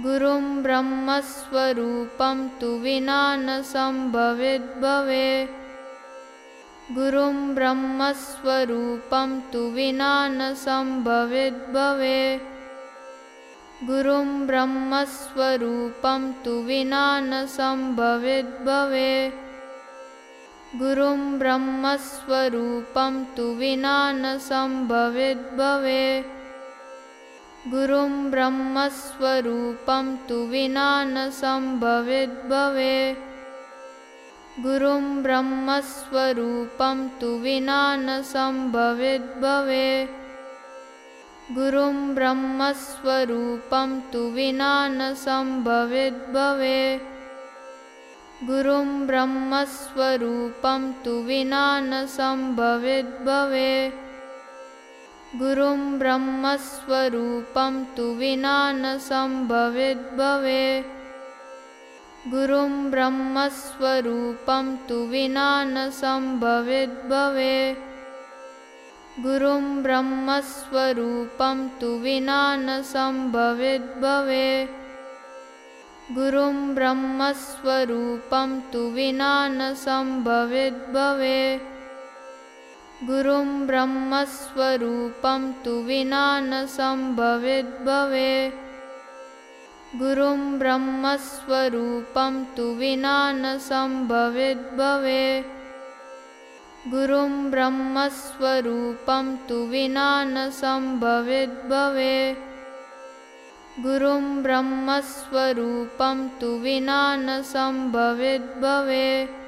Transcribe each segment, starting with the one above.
गुरुं ब्रह्मस्वरूपं तु विना न सम्भविद्भवे। गुरुं ब्रह्मस्वरूपं तु विना न सम्भविद्भवे। गुरुं ब्रह्मस्वरूपं तु विना न सम्भविद्भवे। गुरुं ब्रह्मस्वरूपं तु विना न सम्भविद्भवे गुरुं ब्रह्मस्वरूपं तु विना न सम्भविद्भवे। गुरुं ब्रह्मस्वरूपं तु विना न सम्भविद्भवे। गुरुं ब्रह्मस्वरूपं तु विना न सम्भविद्भवे। गुरुं ब्रह्मस्वरूपं तु विना न सम्भविद्भवे गुरुं ब्रह्मस्वरूपं तु विना न सम्भविद्भवे। गुरुं ब्रह्मस्वरूपं तु विना न सम्भविद्भवे। गुरुं ब्रह्मस्वरूपं तु विना न सम्भविद्भवे। गुरुं ब्रह्मस्वरूपं तु विना न सम्भविद्भवे गुरुं ब्रह्मस्वरूपं तु विना न सम्भविद्भवे। गुरुं ब्रह्मस्वरूपं तु विना न सम्भविद्भवे। गुरुं ब्रह्मस्वरूपं तु विना न सम्भविद्भवे। गुरुं ब्रह्मस्वरूपं तु विना न सम्भविद्भवे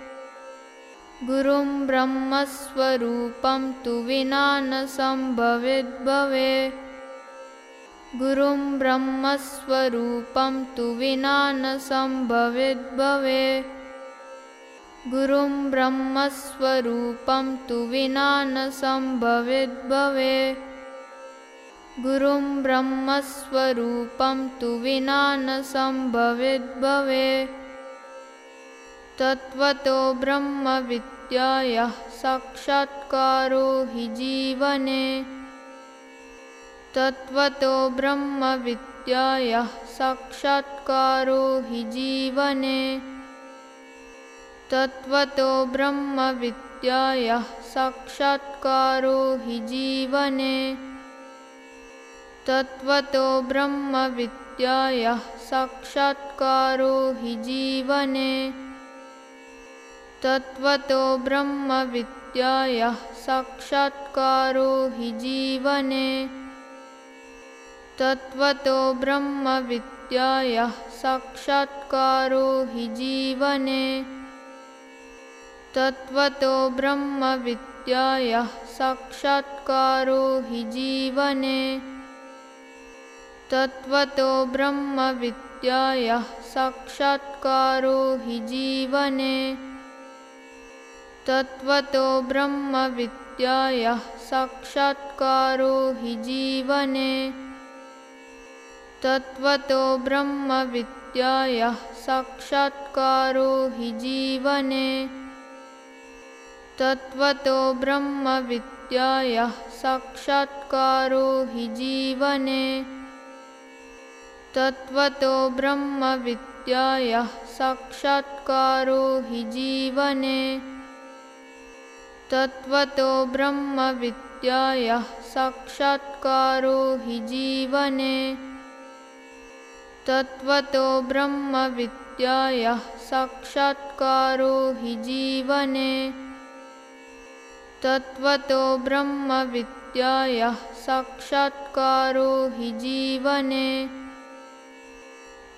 गुरुं ब्रह्मस्वरूपं तु विना न सम्भविद्भवे। गुरुं ब्रह्मस्वरूपं तु विना न सम्भविद्भवे। गुरुं ब्रह्मस्वरूपं तु विना न सम्भविद्भवे। गुरुं ब्रह्मस्वरूपं तु विना न सम्भविद्भवे तत्त्वतो ब्रह्मविद्यायाः साक्षात्कारो हि जीवने। तत्त्वतो ब्रह्मविद्यायाः साक्षात्कारो हि जीवने। तत्त्वतो ब्रह्मविद्यायाः साक्षात्कारो हि जीवने। तत्त्वतो ब्रह्मविद्यायाः साक्षात्कारो हि जीवने तत्त्वतो ब्रह्मविद्यायाः साक्षात्कारो हि जीवने। तत्त्वतो ब्रह्मविद्यायाः साक्षात्कारो हि जीवने। तत्त्वतो ब्रह्मविद्यायाः साक्षात्कारो हि जीवने। तत्त्वतो ब्रह्मविद्यायाः साक्षात्कारो हि जीवने तत्त्वतो ब्रह्मविद्यायाः साक्षात्कारो हि जीवने। तत्त्वतो ब्रह्मविद्यायाः साक्षात्कारो हि जीवने। तत्त्वतो ब्रह्मविद्यायाः साक्षात्कारो हि जीवने। तत्त्वतो ब्रह्मविद्यायाः साक्षात्कारो हि जीवने तत्त्वतो ब्रह्मविद्यायाः साक्षात्कारो हि जीवने। तत्त्वतो ब्रह्मविद्यायाः साक्षात्कारो हि जीवने। तत्त्वतो ब्रह्मविद्यायाः साक्षात्कारो हि जीवने।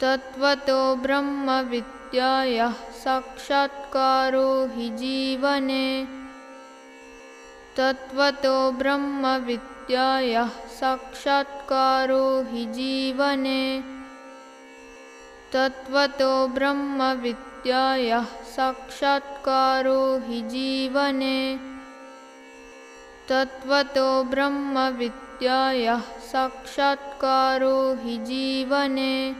तत्त्वतो ब्रह्मविद्यायाः साक्षात्कारो हि जीवने तत्त्वतो ब्रह्मविद्यायाः साक्षात्कारो हि जीवने। तत्त्वतो ब्रह्मविद्यायाः साक्षात्कारो हि जीवने। तत्त्वतो ब्रह्मविद्यायाः साक्षात्कारो हि जीवने।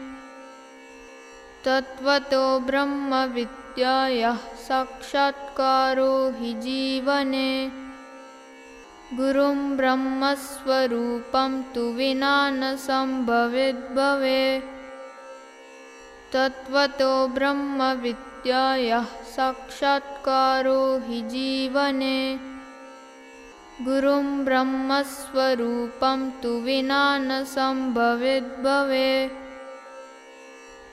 तत्त्वतो ब्रह्मविद्यायाः साक्षात्कारो हि जीवने गुरुं ब्रह्मस्वरूपं तु विना न सम्भविद्भवे। तत्त्वतो ब्रह्मविद्यायाः साक्षात्कारो हि जीवने। गुरुं ब्रह्मस्वरूपं तु विना न सम्भवेद्भवे।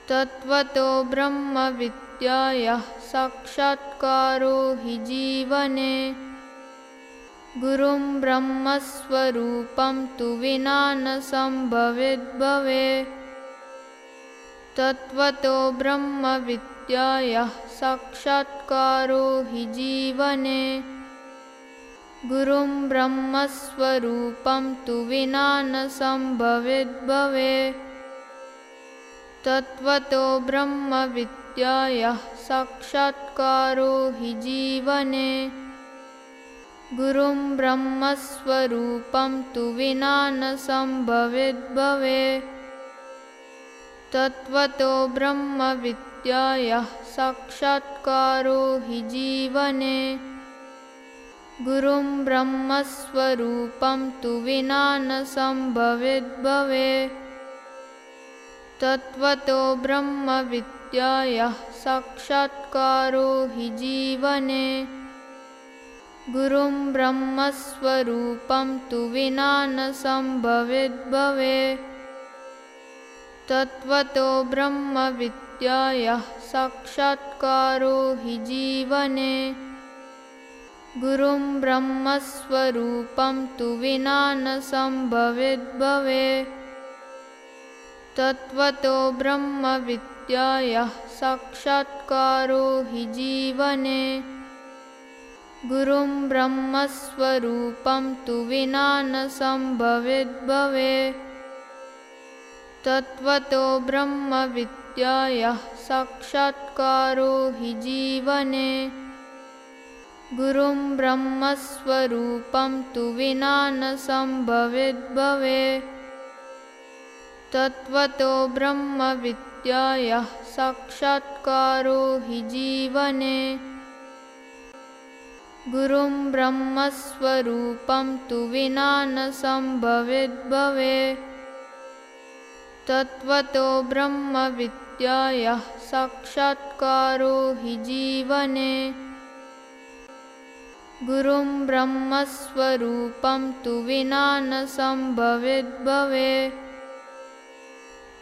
तत्त्वतो ब्रह्मविद्यायाः साक्षात्कारो हि जीवने गुरुं ब्रह्मस्वरूपं तु विना न सम्भवेद्भवे। तत्त्वतो ब्रह्मविद्यायाः साक्षात्कारो हि जीवने। गुरुं ब्रह्मस्वरूपं तु विना न सम्भवेद्भवे। तत्त्वतो ब्रह्मविद्यायाः साक्षात्कारो हि जीवने गुरुं ब्रह्मस्वरूपं तु विना न सम्भवेद्भवे। तत्त्वतो ब्रह्मविद्यायाः साक्षात्कारो हि जीवने। गुरुं ब्रह्मस्वरूपं तु विना तत्त्वतो ब्रह्मविद्यायाः साक्षात्कारो हि जीवने गुरुं ब्रह्मस्वरूपं तु विना न सम्भवेद्भवे। तत्त्वतो ब्रह्मविद्यायाः साक्षात्कारो हि जीवने। गुरुं ब्रह्मस्वरूपं तु विना न सम्भवेद्भवे। तत्त्वतो ब्रह्मविद्यायाः साक्षात्कारो हि जीवने गुरुं ब्रह्मस्वरूपं तु विना न सम्भवेद्भवे। तत्त्वतो ब्रह्मविद्यायाः साक्षात्कारो हि जीवने। गुरुं ब्रह्मस्वरूपं तु विना न सम्भवेद्भवे। तत्त्वतो ब्रह्मविद्यायाः साक्षात्कारो हि जीवने गुरुं ब्रह्मस्वरूपं तु विना न सम्भवेद्भवे। तत्त्वतो ब्रह्मविद्यायाः साक्षात्कारो हि जीवने। गुरुं ब्रह्मस्वरूपं तु विना न सम्भवेद्भवे।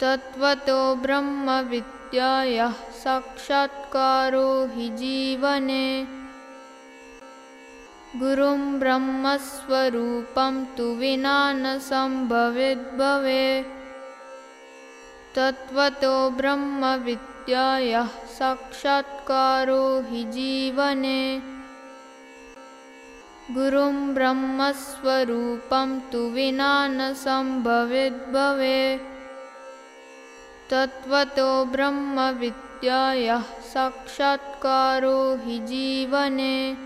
तत्त्वतो ब्रह्मविद्यायाः साक्षात्कारो हि जीवने गुरुं ब्रह्मस्वरूपं तु विना न सम्भवेद्भवे। तत्त्वतो ब्रह्मविद्यायाः साक्षात्कारो हि जीवने। गुरुं ब्रह्मस्वरूपं तु विना न सम्भवेद्भवे। तत्त्वतो ब्रह्मविद्यायाः साक्षात्कारो हि जीवने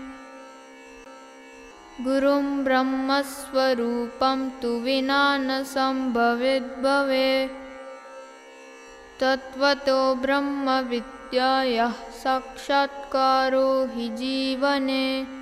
गुरुं ब्रह्मस्वरूपं तु विना न सम्भवेद्भवे। तत्त्वतो ब्रह्मविद्यायाः साक्षात्कारो हि जीवने